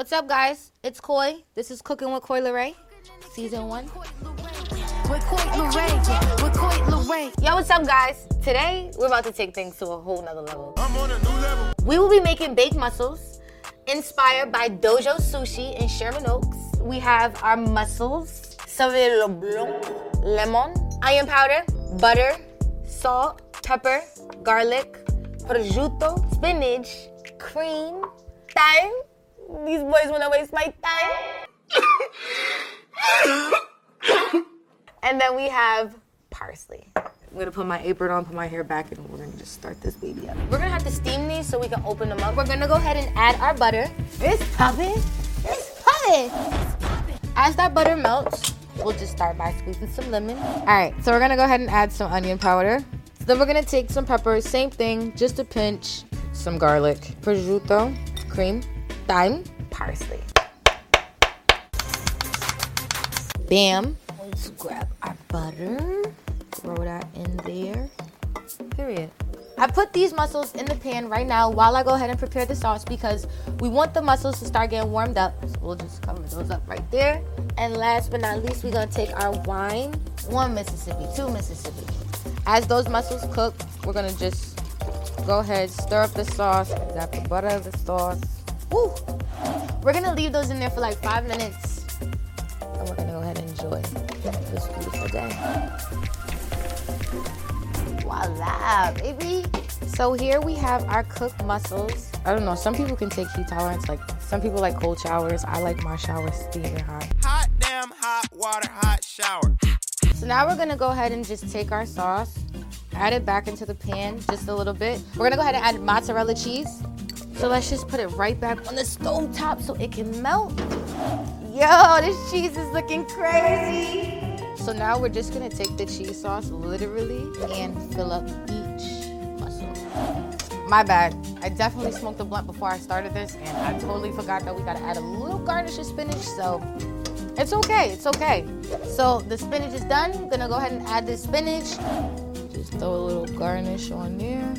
What's up, guys? It's Coi. This is Cooking with Coi Leray, season one. With Coit Lorraine, yeah, with Coit Yo, what's up, guys? Today, we're about to take things to a whole nother level. I'm on a new level. We will be making baked mussels inspired by Dojo Sushi in Sherman Oaks. We have our mussels, Sauvignon Blanc, lemon, onion powder, butter, salt, pepper, garlic, prosciutto, spinach, cream, thyme. These boys wanna waste my time. and then we have parsley. I'm gonna put my apron on, put my hair back, and we're gonna just start this baby up. We're gonna have to steam these so we can open them up. We're gonna go ahead and add our butter. It's popping. It's popping. As that butter melts, we'll just start by squeezing some lemon. All right, so we're gonna go ahead and add some onion powder. So then we're gonna take some pepper, same thing, just a pinch, some garlic, prosciutto, cream, thyme, parsley. Bam. Let's grab our butter, throw that in there. Period. I put these mussels in the pan right now while I go ahead and prepare the sauce because we want the mussels to start getting warmed up. So we'll just cover those up right there. And last but not least, we're gonna take our wine, one Mississippi, two Mississippi. As those mussels cook, we're gonna just go ahead, stir up the sauce. Got the butter, the sauce. Woo! We're gonna leave those in there for like five minutes. And we're gonna go ahead and enjoy this beautiful day. Voila, baby. So here we have our cooked mussels. I don't know, some people can take heat tolerance. Like some people like cold showers. I like my showers steaming hot. Hot damn hot water, hot shower. So now we're gonna go ahead and just take our sauce, add it back into the pan just a little bit. We're gonna go ahead and add mozzarella cheese. So let's just put it right back on the stove top so it can melt. Yo, this cheese is looking crazy. So now we're just gonna take the cheese sauce literally and fill up each mussel. My bad. I definitely smoked a blunt before I started this, and I totally forgot that we gotta add a little garnish of spinach. So it's okay. It's okay. So the spinach is done. I'm gonna go ahead and add the spinach. Just throw a little garnish on there.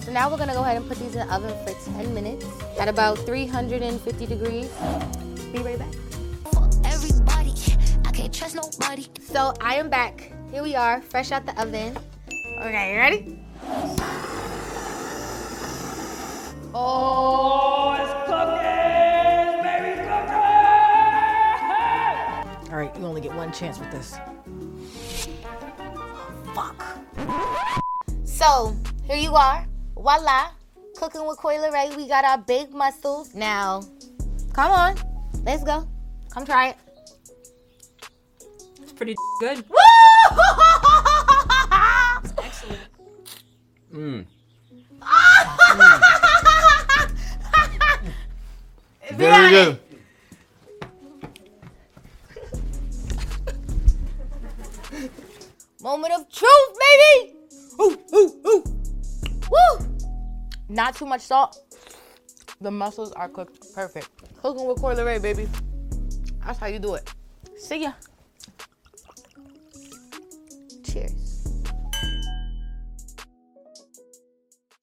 So now we're gonna go ahead and put these in the oven for 10 minutes at about 350 degrees. Be right back. Everybody, I can't trust nobody. So I am back. Here we are, fresh out the oven. Okay, you ready? Oh, it's cooking, baby, cooking! All right, you only get one chance with this. Fuck. So here you are, voila, cooking with Coi Leray. We got our baked mussels. Now, come on, let's go. Come try it. It's pretty good. Woo! Excellent. Mm. Be Very honest. good. Moment of truth, baby! Ooh, ooh, ooh. Not too much salt. The mussels are cooked perfect. Cooking with Coi Leray, baby. That's how you do it. See ya. Cheers.